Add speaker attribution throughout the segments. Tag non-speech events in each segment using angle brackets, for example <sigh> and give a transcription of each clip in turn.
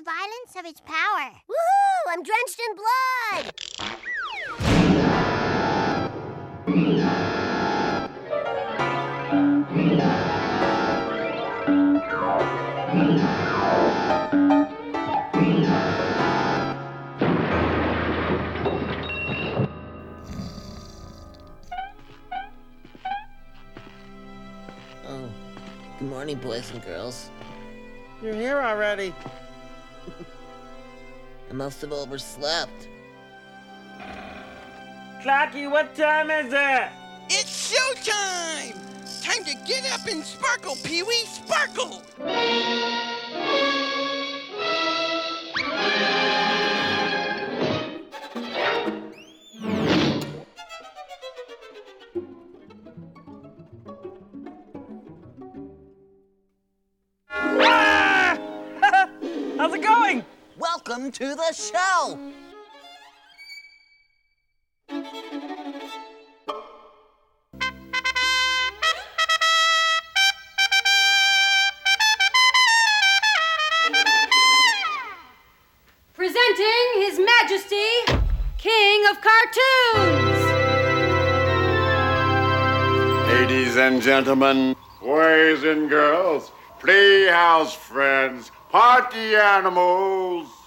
Speaker 1: the violence of its power.
Speaker 2: Woohoo! I'm drenched in blood!
Speaker 3: Oh, good morning, boys and girls.
Speaker 4: You're here already.
Speaker 3: I must have overslept.
Speaker 4: Clocky, what time is it?
Speaker 5: It's showtime! Time to get up and sparkle, Pee Wee, sparkle!
Speaker 3: To the show!
Speaker 6: Presenting His Majesty, King of Cartoons!
Speaker 7: Ladies and gentlemen, boys and girls, playhouse friends, party animals.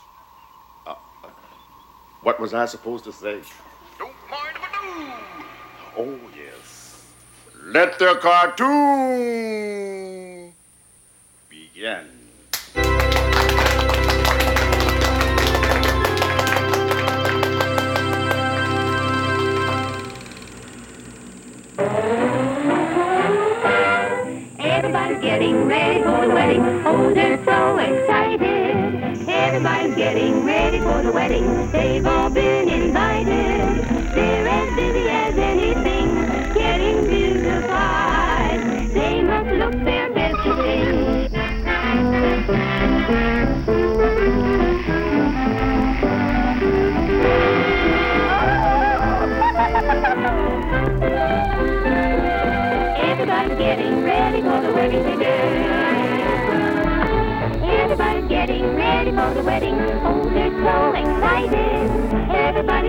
Speaker 7: What was I supposed to say?
Speaker 5: Don't mind if I do.
Speaker 7: Oh, yes. Let the cartoon begin.
Speaker 8: Everybody's getting ready for the wedding. Oh, they're so excited. Everybody's getting ready for the wedding. They've all been invited.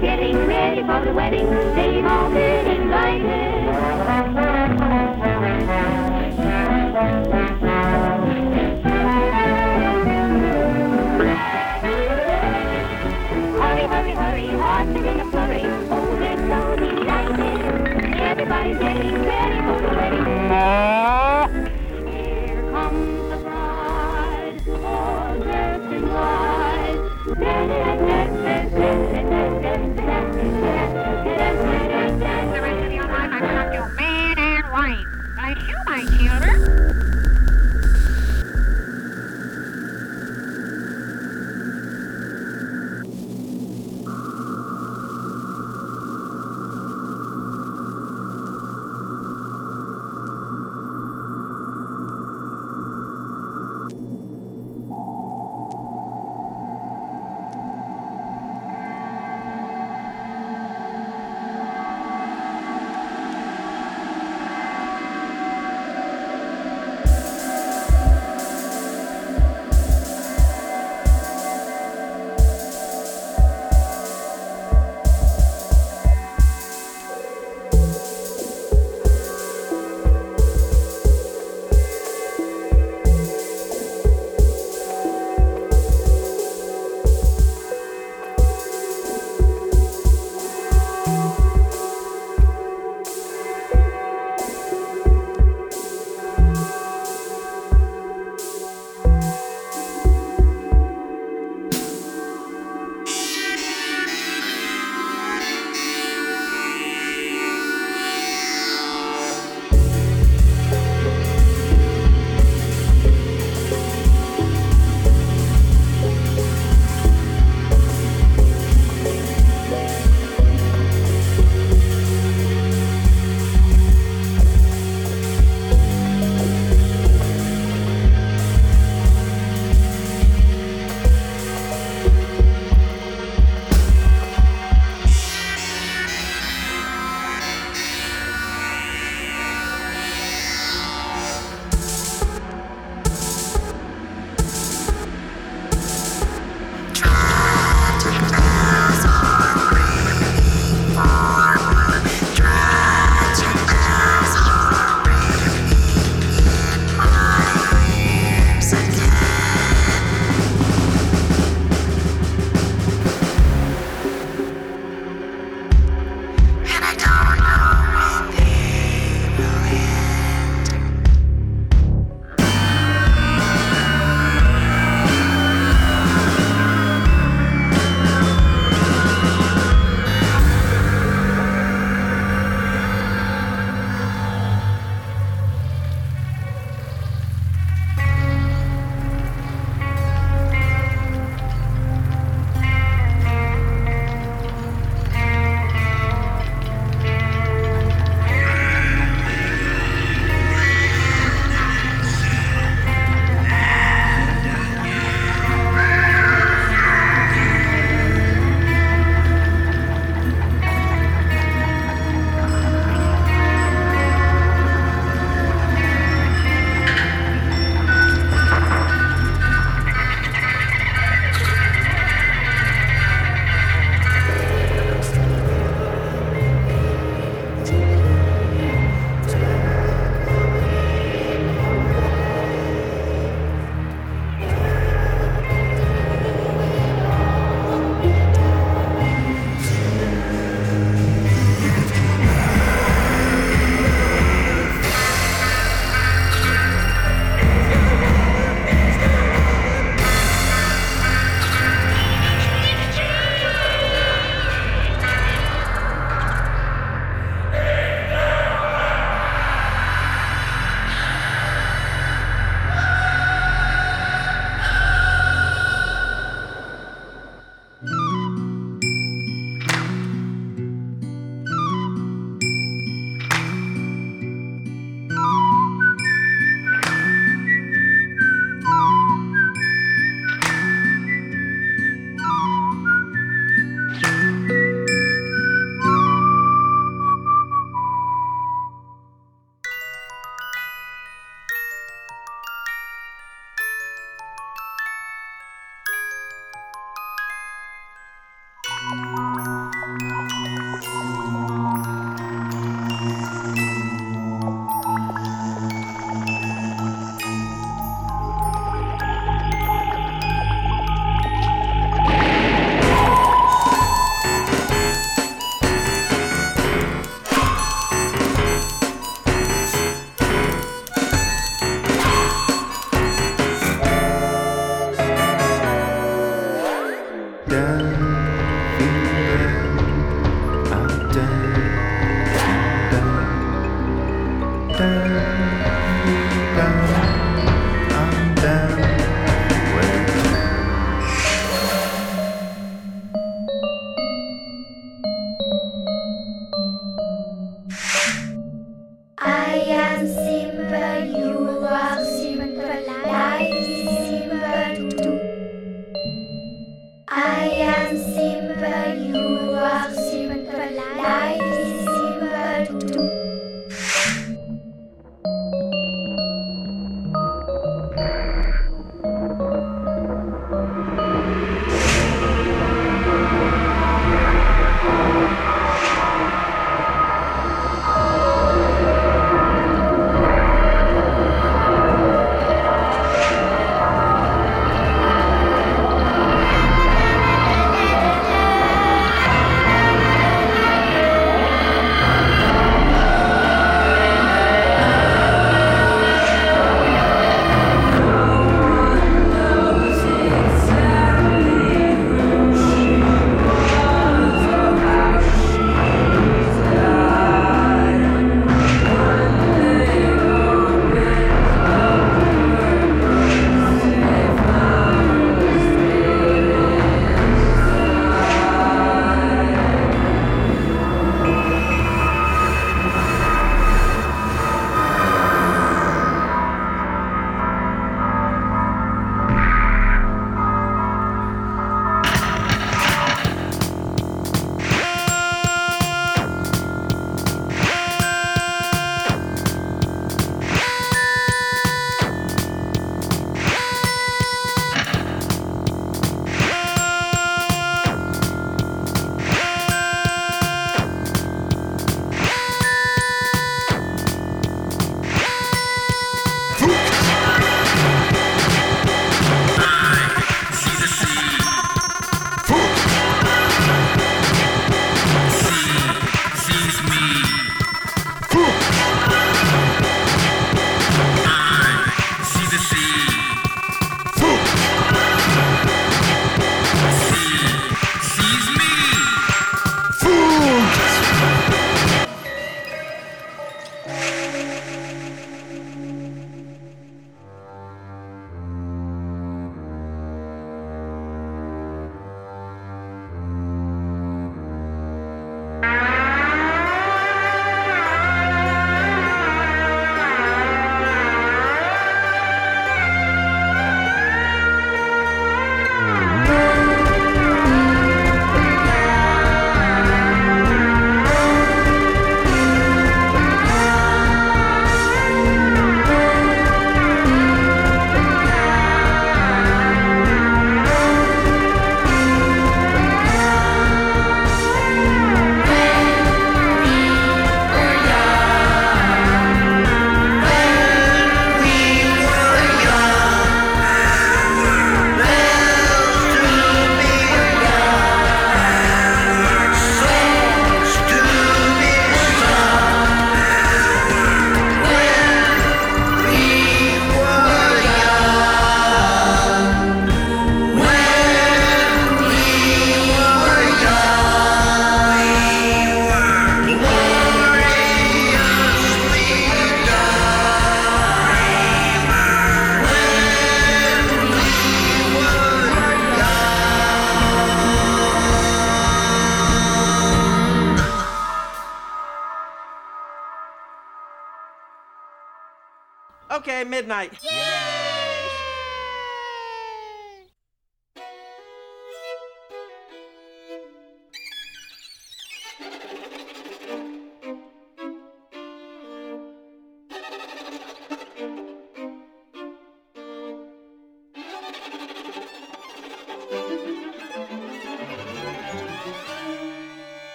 Speaker 8: Getting ready for the wedding. They've all been invited. Hurry, hurry,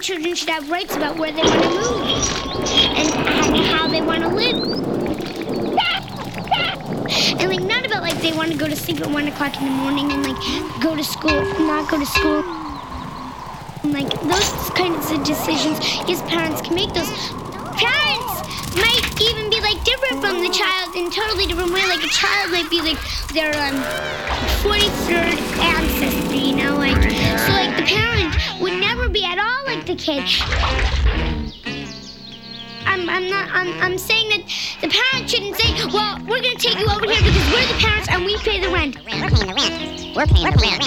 Speaker 9: think children should have rights about where they want to move and, and how they want to live. And like not about like they want to go to sleep at one o'clock in the morning and like go to school, not go to school. And, like those kinds of decisions, yes, parents can make those. Parents might even be like different from the child in totally different way. Like a child might be like their um 43rd ancestor, you know, like so like the parent would kid. I'm, I'm not I'm, I'm saying that the parents shouldn't say, well, we're gonna take you over here because we're the parents and we pay the rent.
Speaker 2: We're paying the rent. We're paying the rent.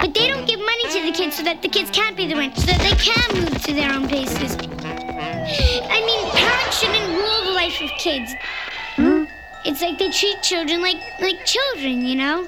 Speaker 9: But they don't give money to the kids so that the kids can't pay the rent, so that they can move to their own places. I mean, parents shouldn't rule the life of kids. Hmm? It's like they treat children like like children, you know?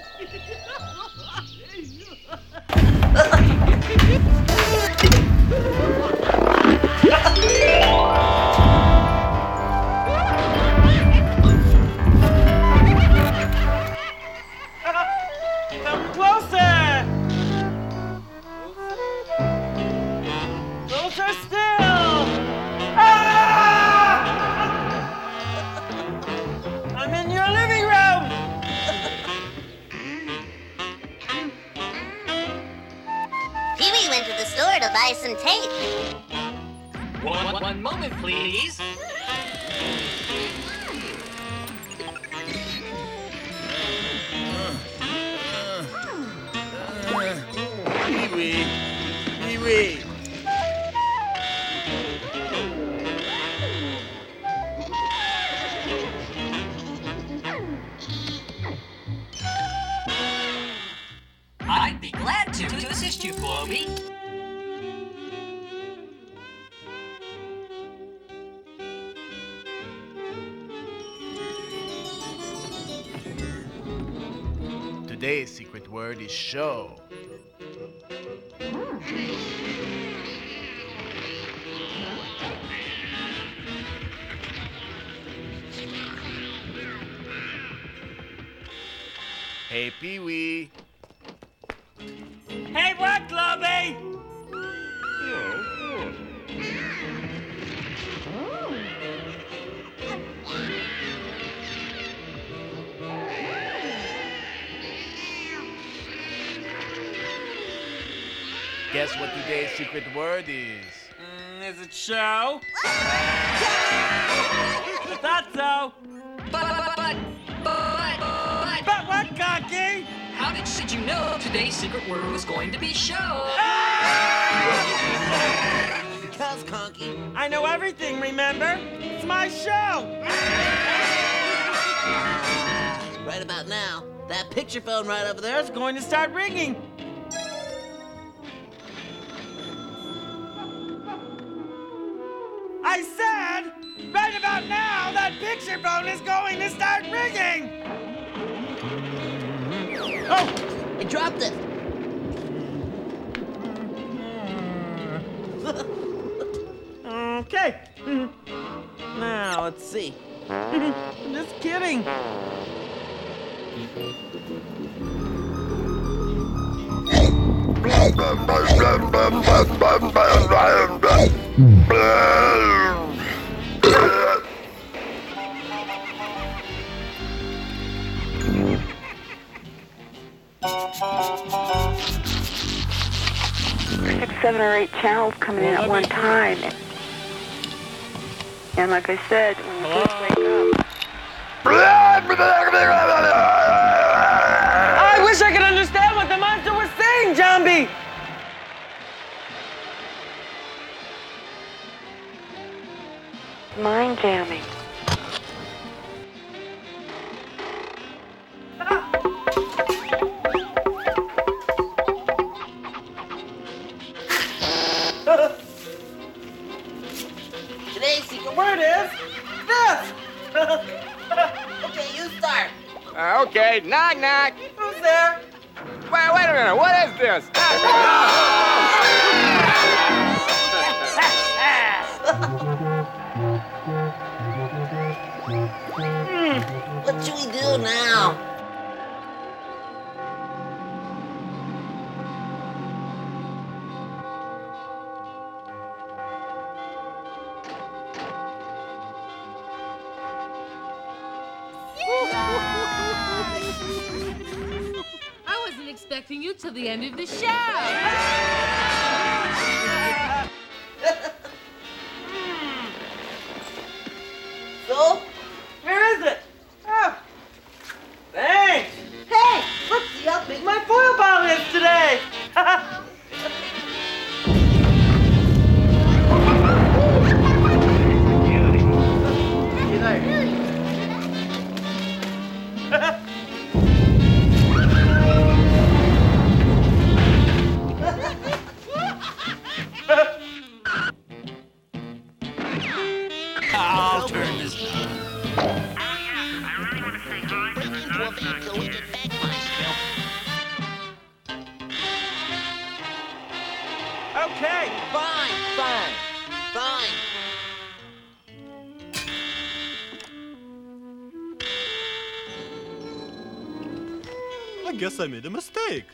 Speaker 10: Is show. Hey, Pee Wee. Guess what today's secret word is?
Speaker 4: Mm, is it show? I thought so.
Speaker 11: But, but, but, but, but,
Speaker 4: But what, Cocky?
Speaker 11: how did, did you know today's secret word was going to be show?
Speaker 3: Because, Conky.
Speaker 4: I know everything, remember? It's my show.
Speaker 3: Right about now, that picture phone right over there
Speaker 4: is going to start ringing. I said, right about now, that picture phone is going to start ringing.
Speaker 3: Oh, I dropped it. <laughs>
Speaker 4: Okay. Now, let's see. I'm <laughs> just kidding.
Speaker 12: Six, seven, or eight channels coming in at one time. And like I said, when you wake up, mind jamming.
Speaker 3: Today's secret
Speaker 4: word is this. <laughs>
Speaker 3: Okay, you start.
Speaker 13: Uh, okay, knock knock.
Speaker 4: Who's there?
Speaker 13: Wait, wait a minute. What is this? <laughs>
Speaker 4: expecting you till the end of the show. <laughs>
Speaker 14: made a mistake.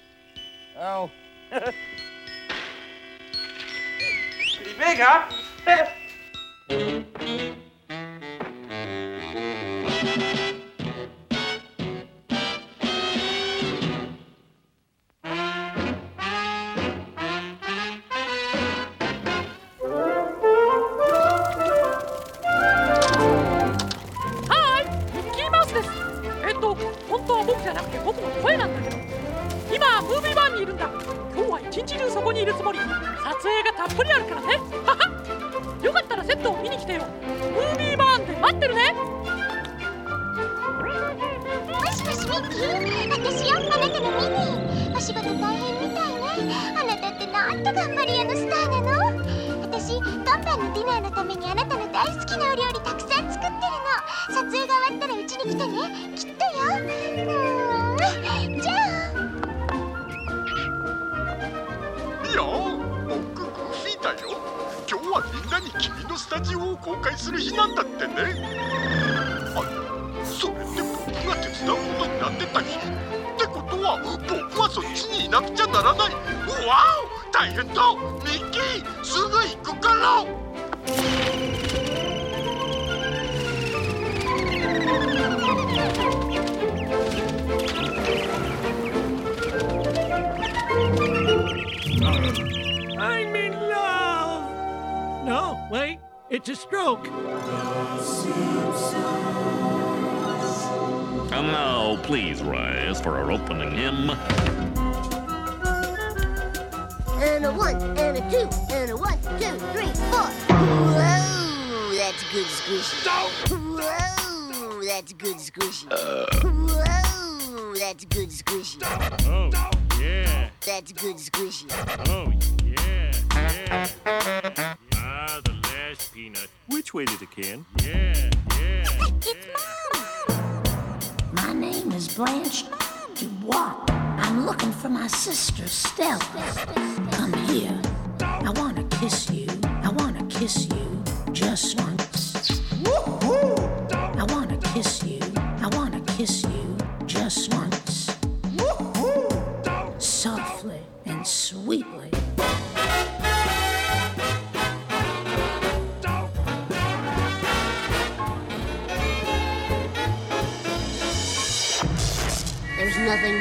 Speaker 2: that's good squishy.
Speaker 15: Oh, yeah, yeah. Ah, the last peanut.
Speaker 14: Which way did it can?
Speaker 15: Yeah, yeah. it's Mom!
Speaker 16: My name is Blanche Dubois. I'm looking for my sister, Stella. Come here. I wanna kiss you. I wanna kiss you. Just
Speaker 2: one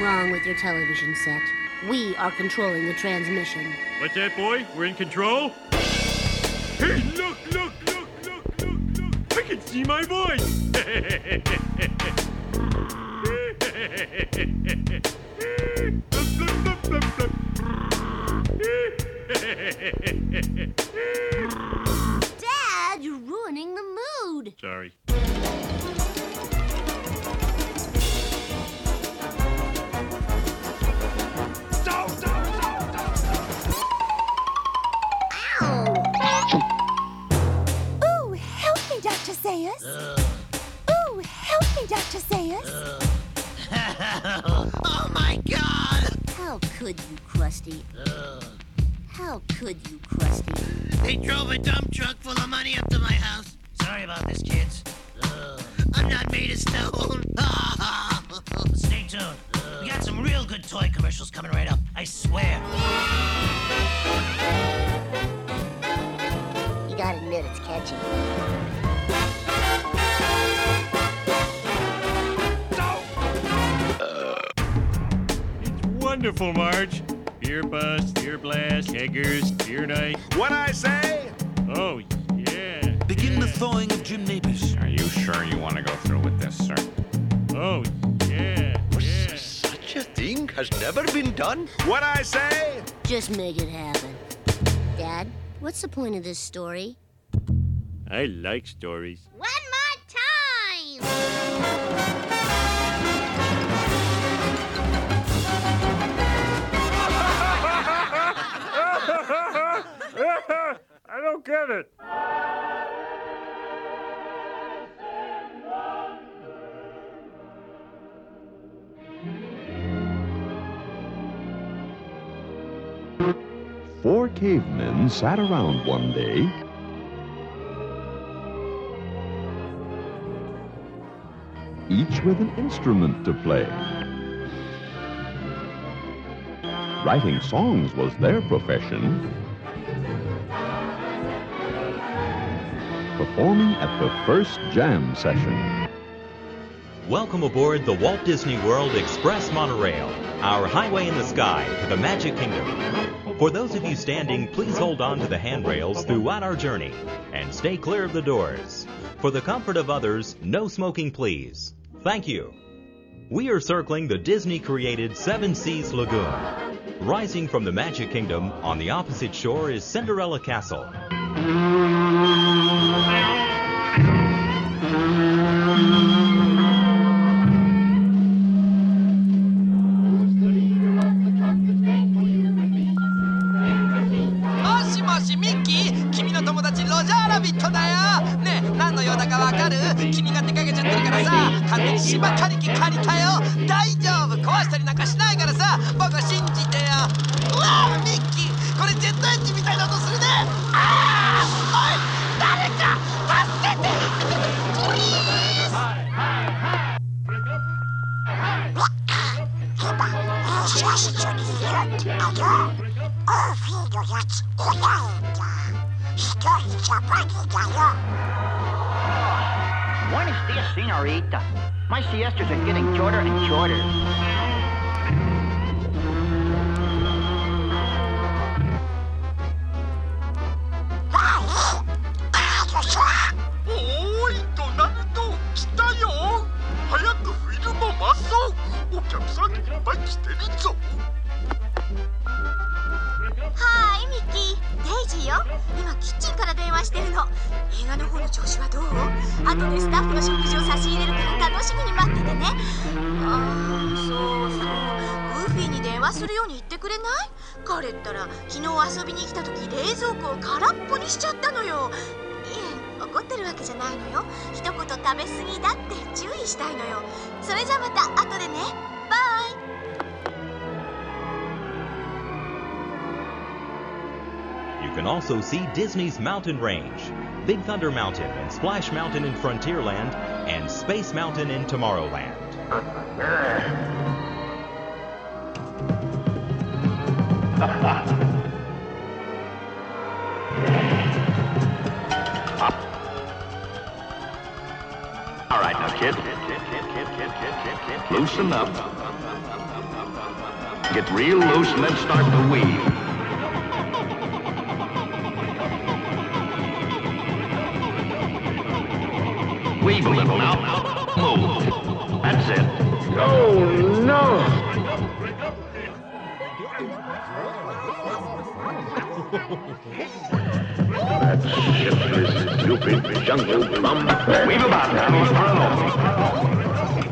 Speaker 2: wrong with your television set. We are controlling the transmission.
Speaker 15: What's that, boy? We're in control? Hey, look, look, look, look, look, look! I can see my voice!
Speaker 2: Dad, you're ruining the mood!
Speaker 15: Sorry.
Speaker 17: Sayers. Ooh, help me, Dr. Sayers. <laughs>
Speaker 2: oh my god! How could you, Krusty? How could you, Krusty?
Speaker 3: They drove a dump truck full of money up to my house. Sorry about this, kids. I'm not made of stone. <laughs> Stay tuned. We got some real good toy commercials coming right up, I swear.
Speaker 2: You gotta admit, it's catchy.
Speaker 15: Wonderful, Marge. Beer bust, beer blast, keggers, beer night.
Speaker 18: What I say?
Speaker 15: Oh, yeah.
Speaker 19: Begin the thawing of Jim Nabors.
Speaker 20: Are you sure you want to go through with this, sir?
Speaker 15: Oh, yeah. yeah.
Speaker 18: Such a thing has never been done. What I say?
Speaker 2: Just make it happen. Dad, what's the point of this story?
Speaker 15: I like stories.
Speaker 21: One
Speaker 15: don't get it.
Speaker 14: Four cavemen sat around one day. Each with an instrument to play. Writing songs was their profession. Performing at the first jam session.
Speaker 22: Welcome aboard the Walt Disney World Express Monorail, our highway in the sky to the Magic Kingdom. For those of you standing, please hold on to the handrails throughout our journey and stay clear of the doors. For the comfort of others, no smoking, please. Thank you. We are circling the Disney created Seven Seas Lagoon. Rising from the Magic Kingdom, on the opposite shore is Cinderella Castle. Also see Disney's Mountain Range, Big Thunder Mountain and Splash Mountain in Frontierland, and Space Mountain in Tomorrowland.
Speaker 23: All right, now, kid. Loosen up. Get real loose and then start to weave.
Speaker 24: That shiftless, stupid jungle bum.
Speaker 23: Weave about now. Inferno.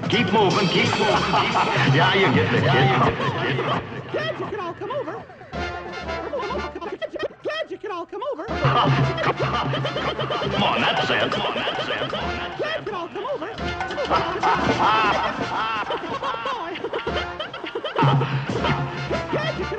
Speaker 23: Keep moving, keep moving. yeah, you get the kid.
Speaker 25: Glad you could all come over. Glad you could all come over.
Speaker 23: Come on, that's it. Come on, that's it.
Speaker 25: Glad you could all come over. <laughs>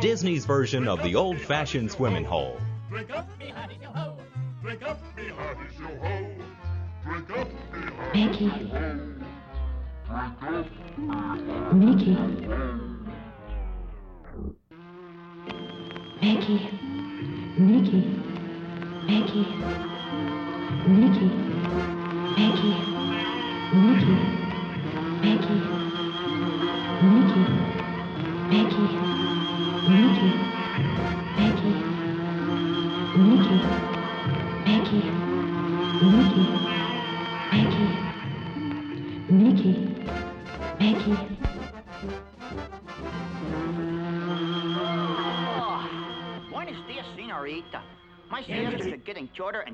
Speaker 22: Disney's version of the old fashioned swimming hole.
Speaker 26: Mickey. Mickey.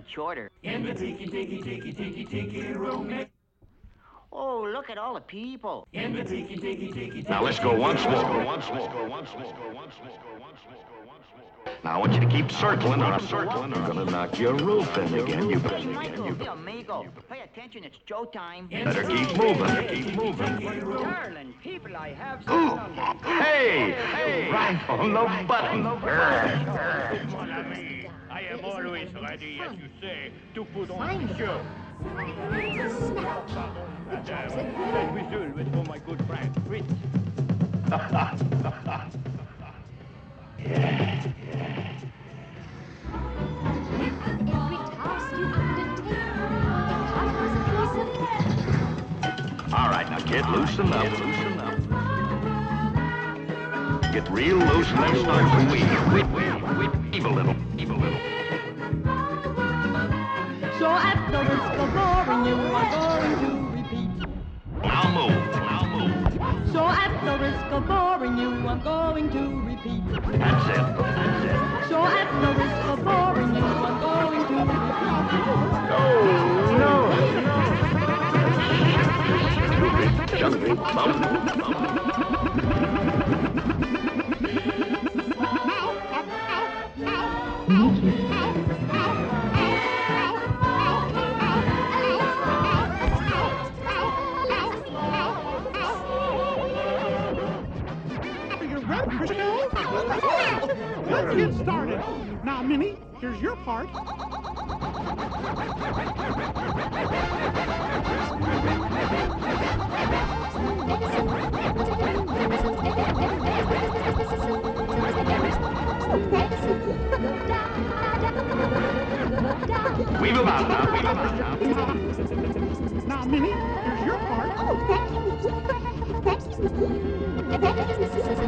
Speaker 27: Shorter.
Speaker 28: In the tiki tiki tiki tiki tiki room. Eh?
Speaker 27: Oh, look at all the people.
Speaker 28: In the tiki tiki tiki
Speaker 23: Now let's go once more. Once more. Now I want you to keep circling or I'm circling. You're gonna knock your roof in again. You better,
Speaker 27: Michael, the amigo. Pay attention, it's show time.
Speaker 23: better keep moving. Keep moving.
Speaker 27: Darling people, I have
Speaker 23: Ooh. Hey, hey, right on the button.
Speaker 29: I am always ready, as you say, to put on the show. That whistle was for my good friend, Fritz.
Speaker 23: All right, now kid, loosen up. Loosen up. Get real loose and then start to weave. Weave, weave, weave, weave a little. Weave a little.
Speaker 30: So at the risk of boring you, I'm going to repeat.
Speaker 23: Now move. Now move.
Speaker 30: So at the risk of boring you, I'm going to repeat.
Speaker 23: That's it. That's it.
Speaker 30: So at the risk of boring you, I'm going to repeat.
Speaker 23: No, Jungle
Speaker 31: You're Minnie, here's your part.
Speaker 23: Weave about now, weave about now.
Speaker 31: Now, Minnie, here's your part.
Speaker 28: Oh, thank you, Thank you,
Speaker 26: Mickey.
Speaker 30: Thank you, Mickey.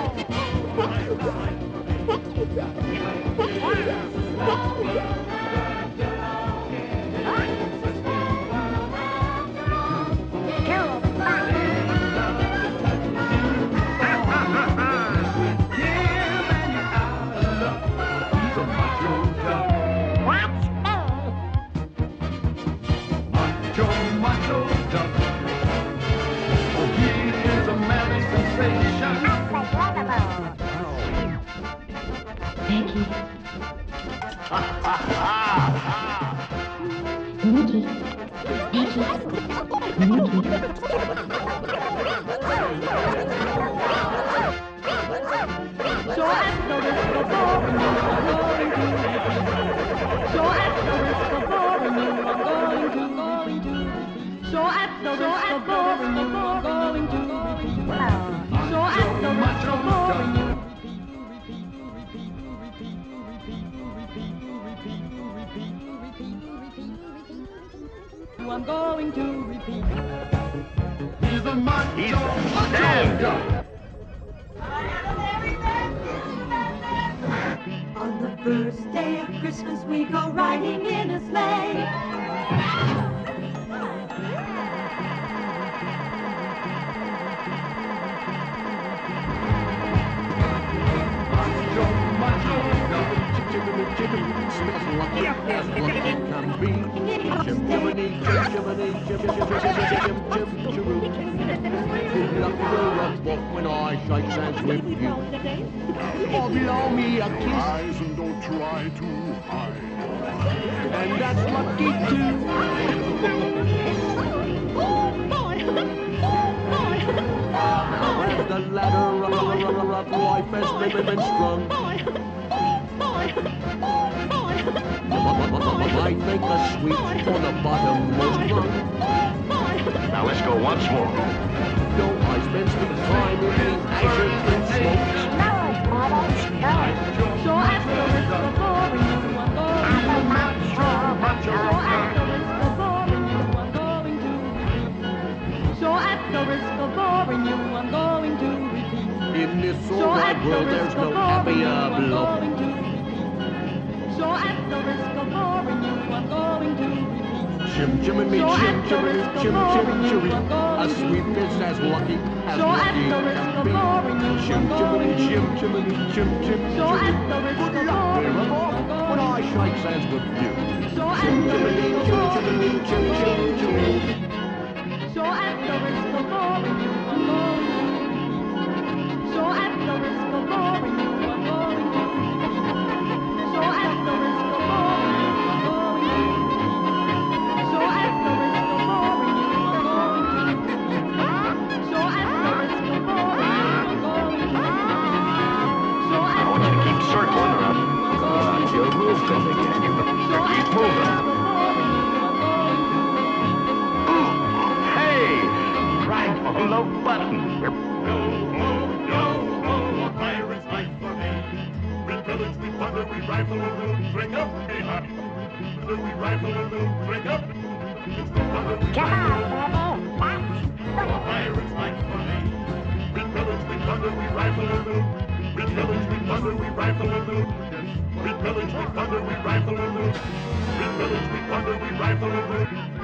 Speaker 30: going to repeat. He's a macho, He's macho On the first day of Christmas, we go riding in a sleigh. Jibbity, spit lucky
Speaker 28: as lucky can
Speaker 23: be.
Speaker 28: Jib
Speaker 23: jibbity,
Speaker 28: jib
Speaker 8: jibbity, jib jib jib jib Good luck will rub off
Speaker 32: when I shake me a kiss.
Speaker 33: And don't try to hide.
Speaker 32: And that's lucky too. Oh, boy! Oh, boy! Oh, boy! The ladder of has been strung. I think a on the bottommost rung.
Speaker 23: Now let's go once more.
Speaker 32: No, I spend some time in the azure and smokes.
Speaker 8: So after the boring I'm going to So after it's the boring you, I'm going to repeat. So after it's the boring I'm going to.
Speaker 32: In this
Speaker 8: So after
Speaker 32: world, there's no happier blow.
Speaker 8: Sure at the risk of boring you, I'm going to repeat.
Speaker 32: Chim chim and me,
Speaker 8: Jim,
Speaker 32: chim chim and
Speaker 8: me,
Speaker 32: chim chim and
Speaker 8: chiri.
Speaker 32: A sweep is as lucky as
Speaker 8: sure
Speaker 32: lucky can be. Chim chim and
Speaker 8: me,
Speaker 32: chim chim and me, chim chim
Speaker 8: sure chiri.
Speaker 32: Good luck,
Speaker 8: Barrymore,
Speaker 32: when I shake hands with you. Chim chim and me, chim chim and me, chim chim
Speaker 8: chiri. Sure at the risk of boring you, I'm going to repeat. At the
Speaker 23: risk as they. Keep moving. Hey! Right on the button.
Speaker 33: Yep. No, oh, no, life for me. We pillage, we plunder, we rifle and loot, drink up, we hunt. We rifle and loot, drink up. It's the plunder, we life for me. We pillage, we plunder, we rifle and loot. We pillage, we plunder, we rifle a little. We pillage, we plunder, we rifle a little. We pillage, we plunder, we rifle a little.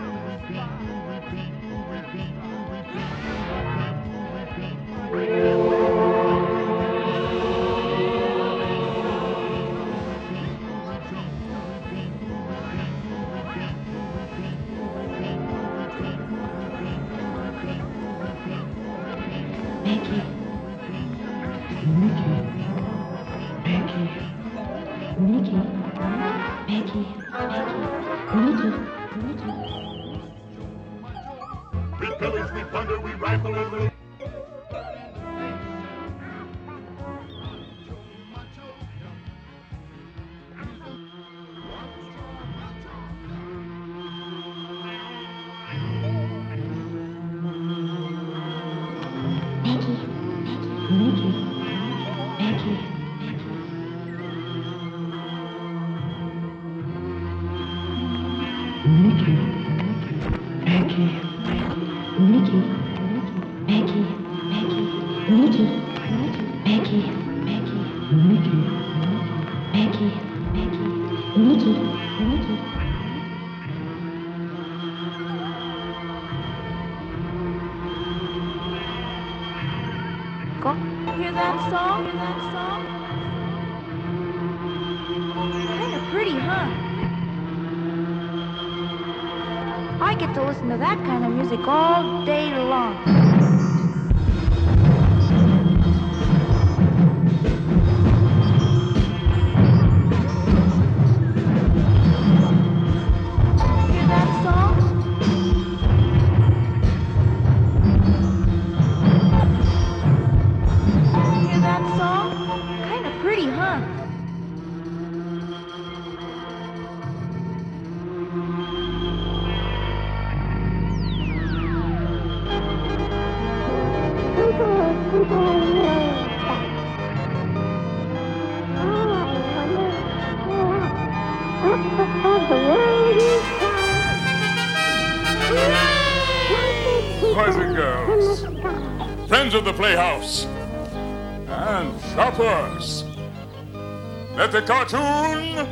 Speaker 34: The
Speaker 35: cartoon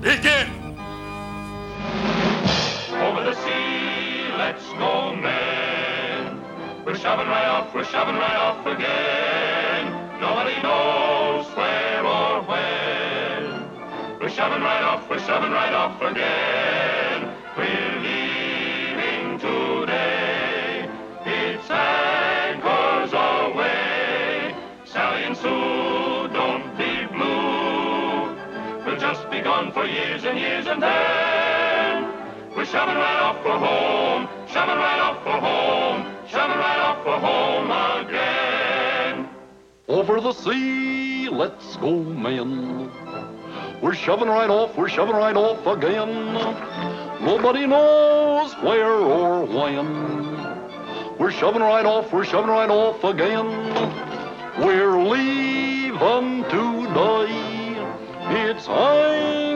Speaker 35: begin.
Speaker 36: Over the sea, let's go, man. We're shoving right off, we're shoving right off again. Nobody knows where or when. We're shoving right off, we're shoving right off again. Years and then we're shoving right off for home, shoving right off for home, shoving right off for home again.
Speaker 37: Over the sea, let's go, men. We're shoving right off, we're shoving right off again. Nobody knows where or when. We're shoving right off, we're shoving right off again. We're leaving today. It's away.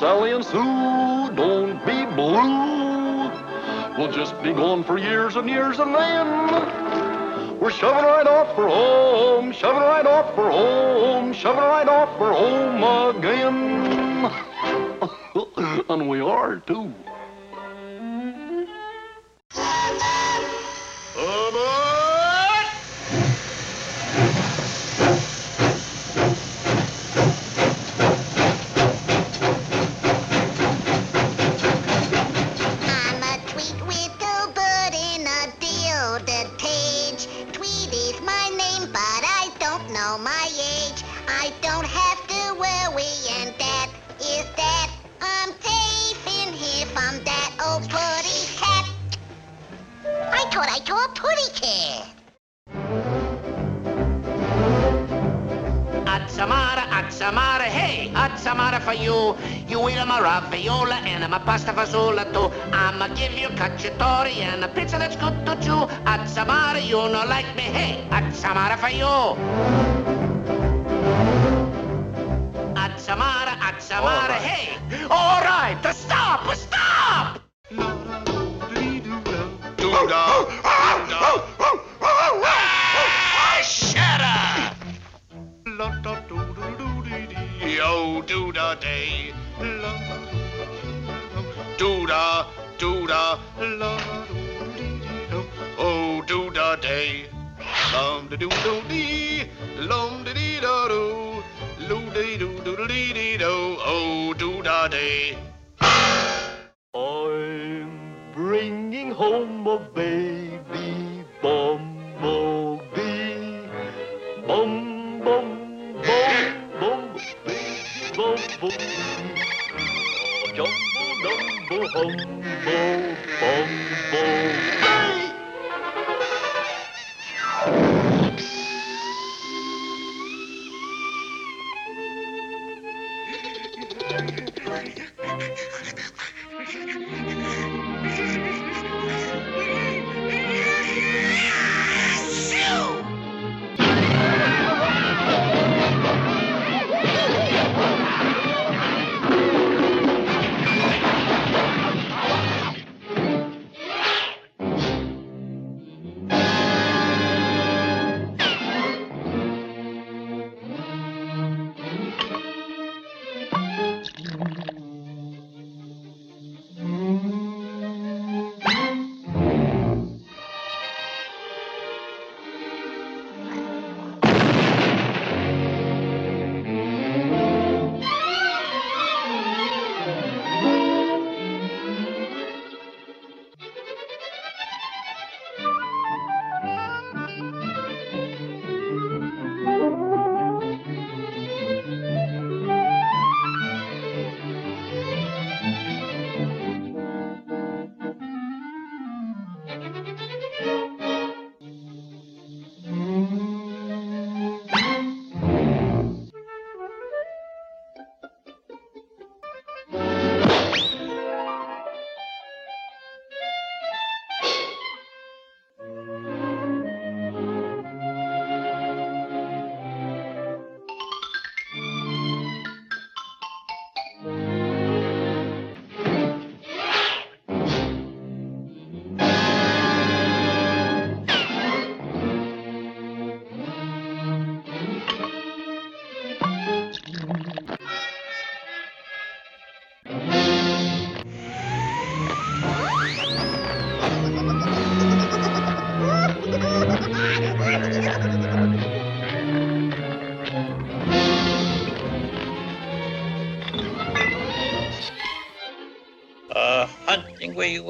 Speaker 37: Sally and Sue, don't be blue. We'll just be gone for years and years and then we're shoving right off for home, shoving right off for home, shoving right off for home again. <laughs> and we are too.
Speaker 21: I saw a putty cat.
Speaker 1: Atsamara, Atsamara, hey, Atsamara for you. You eat my raviola and my pasta fazola too. I'ma give you cacciatore and a pizza that's good to chew. Atsamara, you know like me, hey, Atsamara for you. Atsamara, Atsamara, hey. All right, stop, stop.
Speaker 7: Doodah,
Speaker 1: Ah,
Speaker 7: Yo, doodah day. Doodah, doodah, oh, doodah day. Lum da doo doo dee, lum da dee da doo, loo dee doo doo dee dee doo, oh, doodah day.
Speaker 37: I'm bringing home a baby bumblebee.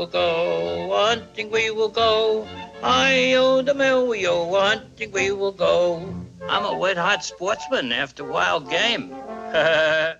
Speaker 21: Will go, hunting we will go. I-o the mill we oh, hunting we will go. I'm a wet hot sportsman after wild game. <laughs>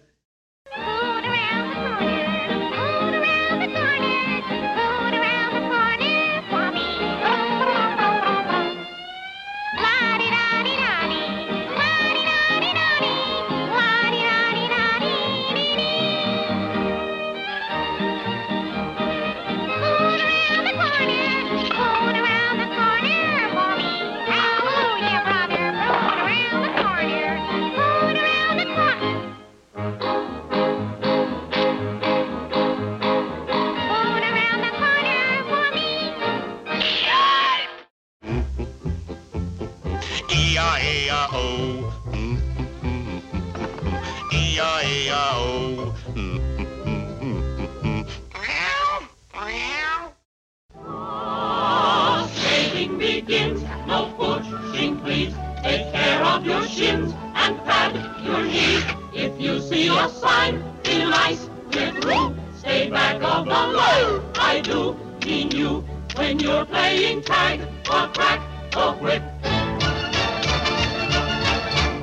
Speaker 38: Do mean you when you're playing tag or crack the whip.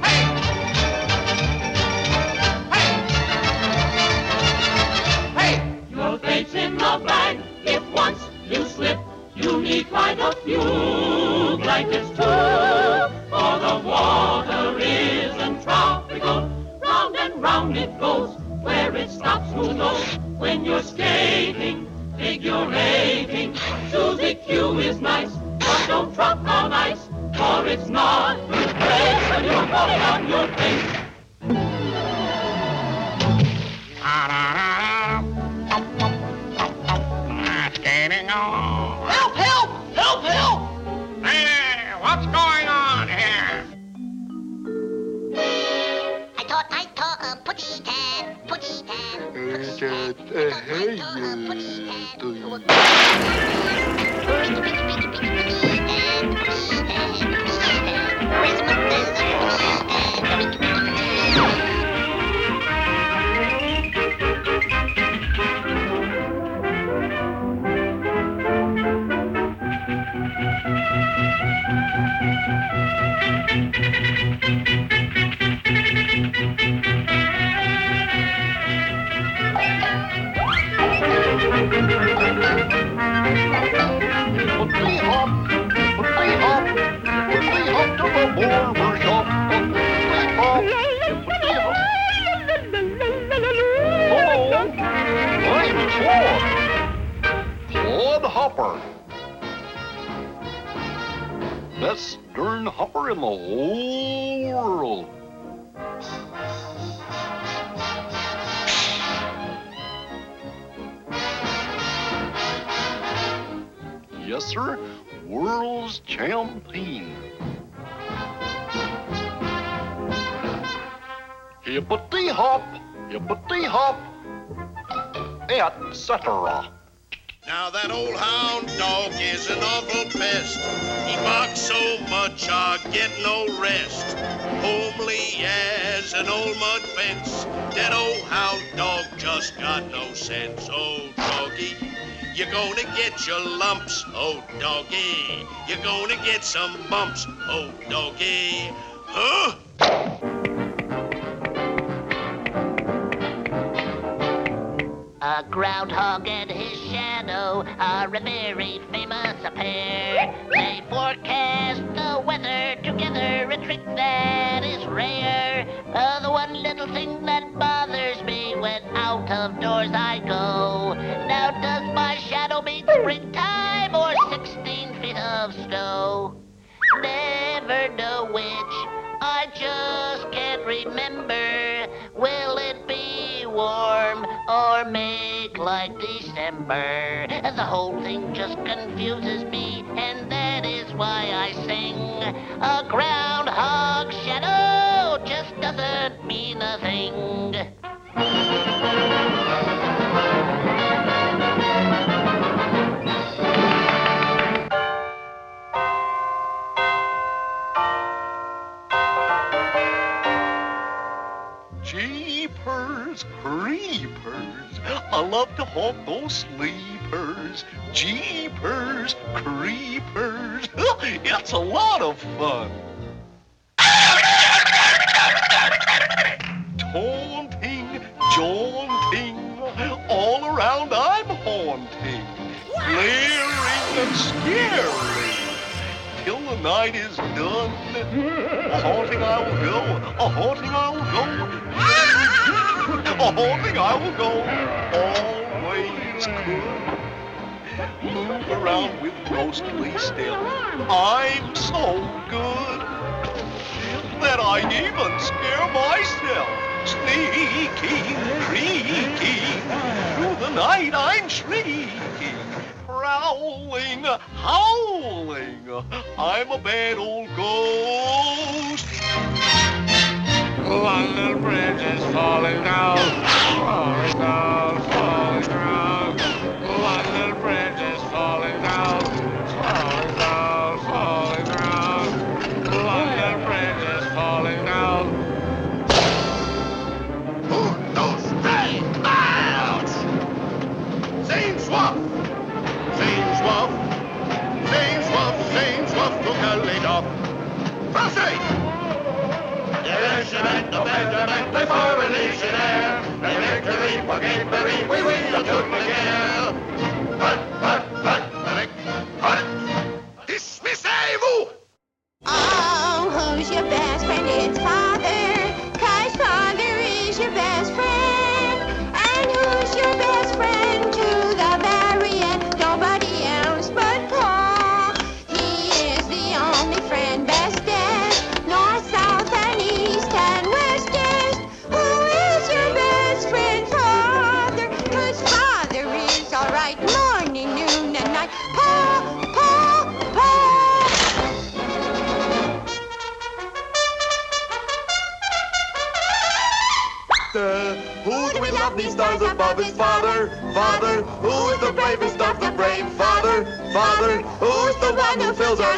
Speaker 38: Hey! Hey! Hey! Your fate's in the bag. If once you slip, you need quite a few blankets too. For the water isn't tropical. Round and round it goes. Where it stops, who knows? When you're skating, figurating. Suzy Q is nice, but don't drop on ice. For it's not place when you're falling on your face.
Speaker 39: Cat.
Speaker 37: Claude Hopper. Best darn hopper in the whole world. Yes, sir. World's champion. Hippity hop, hippity hop, etc.
Speaker 1: Now that old hound dog is an awful pest. He barks so much I get no rest. Homely as an old mud fence. That old hound dog just got no sense. Oh, doggy, you're gonna get your lumps. Oh, doggy, you're gonna get some bumps. Oh, doggy, huh?
Speaker 40: A groundhog and his shadow are a very famous pair. They forecast the weather together, a trick that is rare. Uh, the one little thing that bothers me when out of doors I go. Now, does my shadow mean springtime or 16 feet of snow? Never know which. I just can't remember. Warm or make like December? The whole thing just confuses me, and that is why I sing. A groundhog shadow just doesn't mean a thing.
Speaker 37: Jeepers creepers. I love to haunt those sleepers. Jeepers, creepers. <laughs> It's a lot of fun. Taunting, jaunting, all around I'm haunting, glaring and scary. Till the night is done, a haunting I will go, a haunting I will go, haunting I will go, always could. Move around with ghostly stealth. I'm so good that I even scare myself. Sneaking, creaking, through the night I'm shrieking, prowling, howling. I'm a bad old ghost.
Speaker 41: London Bridge is falling down, falling down.
Speaker 17: The regiment of Benjamin, they for a legionnaire. The victory for Gamebury, we win the took Miguel. But, but, but, but, dismissez-vous!
Speaker 1: Oh, who's your best friend? It's father.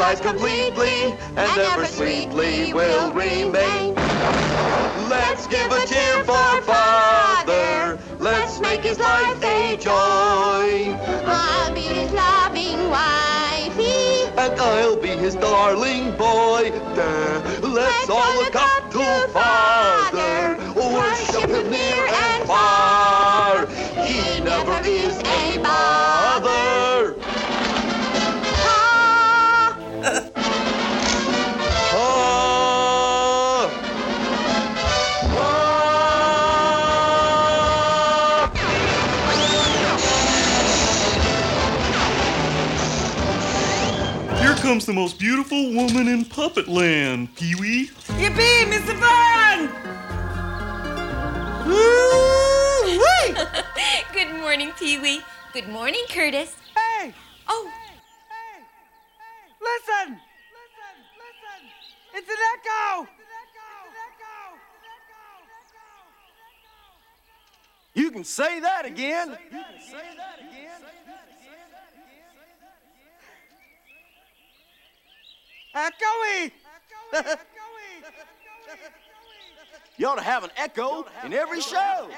Speaker 1: Who
Speaker 17: fills our lives completely and ever sweetly will remain? Let's give a cheer for Father. Let's make his life a joy.
Speaker 1: I'll be his loving wifey.
Speaker 17: And I'll be his darling boy. Let's all look up to Father. Worship him near
Speaker 35: comes the most beautiful woman in Puppet Land, Pee Wee.
Speaker 42: Yippee, Mr. Fun! <laughs>
Speaker 43: Good morning, Pee Wee. Good morning, Curtis.
Speaker 42: Hey!
Speaker 43: Oh,
Speaker 42: Listen! Listen! Listen! It's an echo!
Speaker 44: You can say that again.
Speaker 42: Echoey! <laughs>
Speaker 44: You ought to have an echo in every show.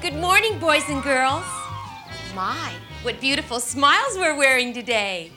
Speaker 43: good morning, boys and girls. My, what beautiful smiles we're wearing today.